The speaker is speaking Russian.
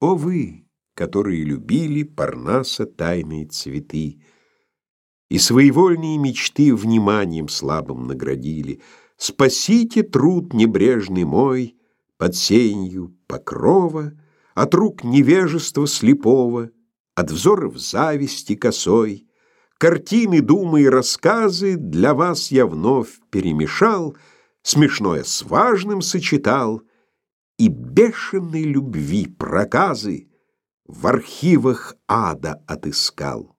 О вы, которые любили Парнаса тайные цветы И своевольные мечты Вниманием слабым наградили, Спасите труд небрежный мой Под сенью покрова От рук невежества слепого, От взоров зависти косой. Картины, думы и рассказы Для вас я вновь перемешал, Смешное с важным сочетал И бешеной любви проказы В архивах ада отыскал.